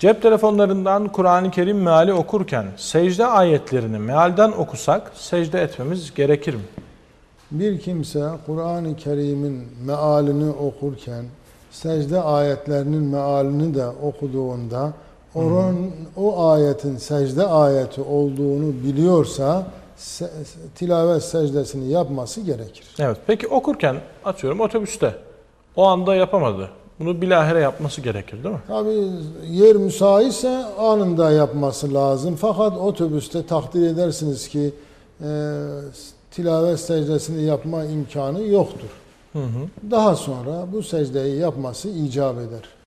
Cep telefonlarından Kur'an-ı Kerim meali okurken secde ayetlerini mealden okusak secde etmemiz gerekir mi? Bir kimse Kur'an-ı Kerim'in mealini okurken secde ayetlerinin mealini de okuduğunda onun o ayetin secde ayeti olduğunu biliyorsa se- tilavet secdesini yapması gerekir. Evet. Peki okurken atıyorum otobüste o anda yapamadı. Bunu bilahare yapması gerekir değil mi? Tabi yer müsaitse anında yapması lazım. Fakat otobüste takdir edersiniz ki e, tilavet secdesini yapma imkanı yoktur. Hı hı. Daha sonra bu secdeyi yapması icap eder.